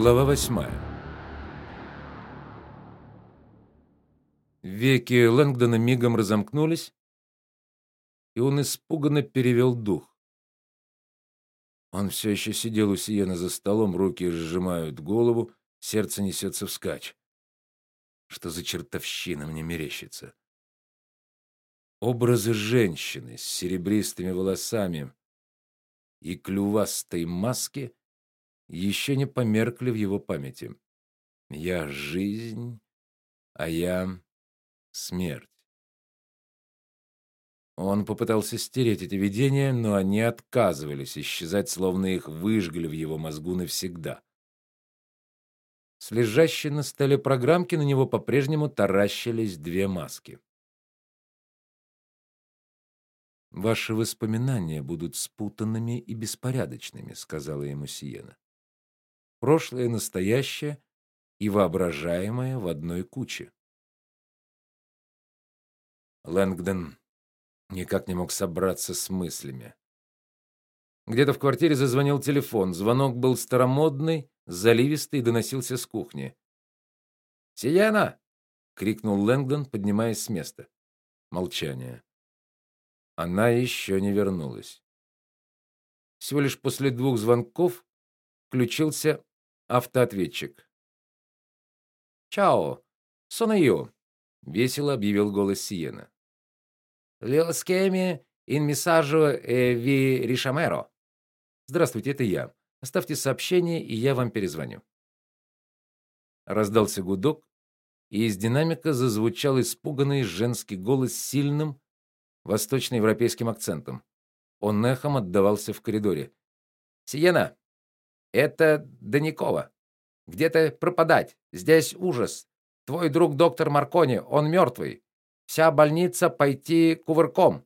Глава восьмая. Веки Лэнгдона мигом разомкнулись, и он испуганно перевел дух. Он все еще сидел у Сиены за столом, руки сжимают голову, сердце несется вскачь. Что за чертовщина мне мерещится? Образы женщины с серебристыми волосами и клювастой маски еще не померкли в его памяти. Я жизнь, а я смерть. Он попытался стереть эти видения, но они отказывались исчезать, словно их выжгли в его мозгу навсегда. С лежащей на столе программки на него по-прежнему таращились две маски. Ваши воспоминания будут спутанными и беспорядочными, сказала ему Сиена. Прошлое, настоящее и воображаемое в одной куче. Лэнгдон никак не мог собраться с мыслями. Где-то в квартире зазвонил телефон. Звонок был старомодный, заливистый доносился с кухни. "Сиена!" крикнул Лэнгдон, поднимаясь с места. Молчание. Она еще не вернулась. Всего лишь после двух звонков включился автоответчик. "Чао, io", весело объявил голос Сиена. "Lil schemi in messaggio e vi risciamero". Здравствуйте, это я. Оставьте сообщение, и я вам перезвоню. Раздался гудок, и из динамика зазвучал испуганный женский голос с сильным восточноевропейским акцентом. Он эхом отдавался в коридоре. Сиена, это Даникова. Где-то пропадать? Здесь ужас. Твой друг доктор Маркони, он мертвый. Вся больница пойти кувырком.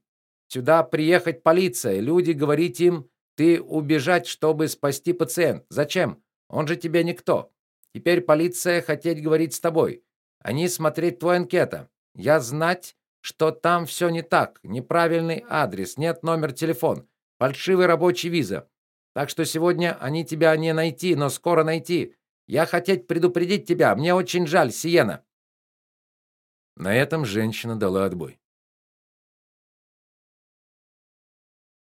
Сюда приехать полиция, люди говорить им, ты убежать, чтобы спасти пациент. Зачем? Он же тебе никто. Теперь полиция хотеть говорить с тобой. Они смотреть твой анкета. Я знать, что там все не так. Неправильный адрес, нет номер телефон, фальшивый рабочий виза. Так что сегодня они тебя не найти, но скоро найти. Я хотеть предупредить тебя. Мне очень жаль, Сиена. На этом женщина дала отбой.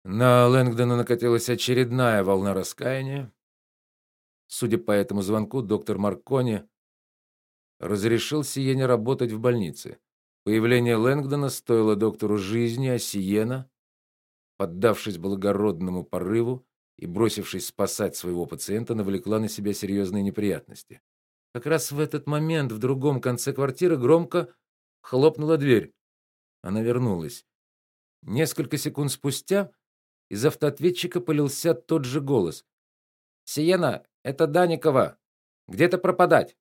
На Лэнгдона накатилась очередная волна раскаяния. Судя по этому звонку, доктор Маркони разрешил Сиене работать в больнице. Появление Лэнгдона стоило доктору жизни, а Сиена, поддавшись благородному порыву, и, бросившись спасать своего пациента, навлекла на себя серьезные неприятности. Как раз в этот момент в другом конце квартиры громко хлопнула дверь. Она вернулась. Несколько секунд спустя из автоответчика полился тот же голос. Сиена, это Даникова. Где-то пропадать.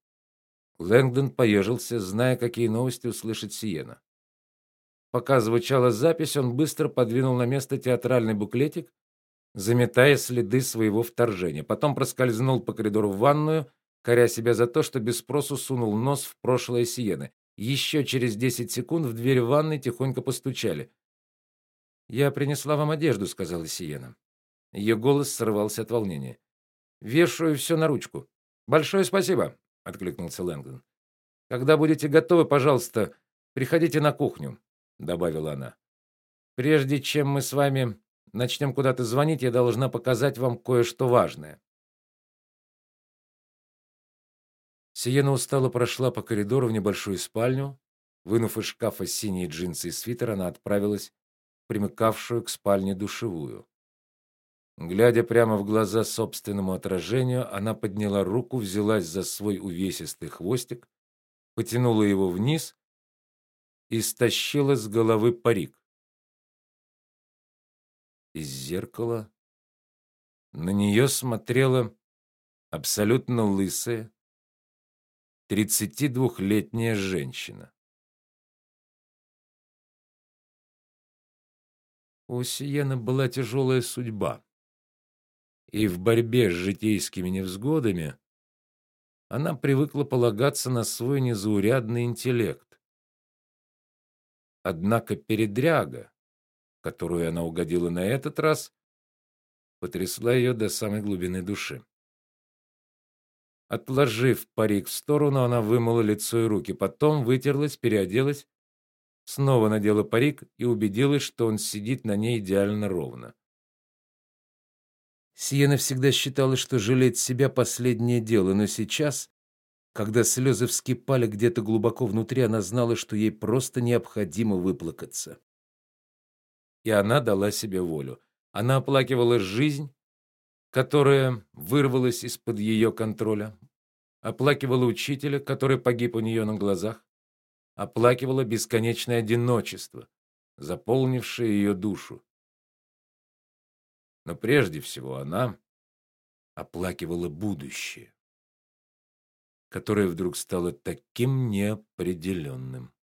Лэнгдон поежился, зная, какие новости услышит Сиена. Пока звучала запись, он быстро подвинул на место театральный буклетик заметая следы своего вторжения. Потом проскользнул по коридору в ванную, коря себя за то, что без спросу сунул нос в прошлое Сиены. Еще через десять секунд в дверь ванной тихонько постучали. "Я принесла вам одежду", сказала Сиена. Ее голос срывался от волнения. "Вешаю все на ручку". "Большое спасибо", откликнулся Лэнгдон. "Когда будете готовы, пожалуйста, приходите на кухню", добавила она. "Прежде чем мы с вами начнем куда-то звонить, я должна показать вам кое-что важное. Сиена устало прошла по коридору в небольшую спальню. Вынув из шкафа синие джинсы и свитер, она отправилась в примыкавшую к спальне душевую. Глядя прямо в глаза собственному отражению, она подняла руку, взялась за свой увесистый хвостик, потянула его вниз и стащила с головы парик из зеркала на нее смотрела абсолютно лысая тридцатидвухлетняя женщина. У Сиены была тяжелая судьба, и в борьбе с житейскими невзгодами она привыкла полагаться на свой незаурядный интеллект. Однако передряга, которую она угодила на этот раз, потрясла ее до самой глубины души. Отложив парик в сторону, она вымыла лицо и руки, потом вытерлась, переоделась, снова надела парик и убедилась, что он сидит на ней идеально ровно. Сиена всегда считала, что жалеть себя последнее дело, но сейчас, когда слезы вскипали где-то глубоко внутри, она знала, что ей просто необходимо выплакаться. И она дала себе волю. Она оплакивала жизнь, которая вырвалась из-под ее контроля, оплакивала учителя, который погиб у нее на глазах, оплакивала бесконечное одиночество, заполнившее ее душу. Но прежде всего она оплакивала будущее, которое вдруг стало таким неопределенным.